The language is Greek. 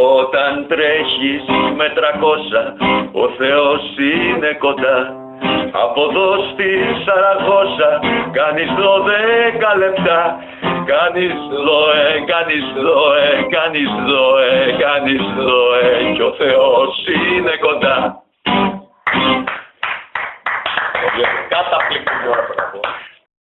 Όταν τρέχεις με τρακόσα ο Θεός είναι κοντά. Από εδώ στη Σαραγώσα κάνεις δώδεκα λεπτά. Κάνεις δώε, κάνεις δώε, κάνεις δώε, κάνεις δώε και ο Θεός είναι κοντά. Καταπληκτική ώρα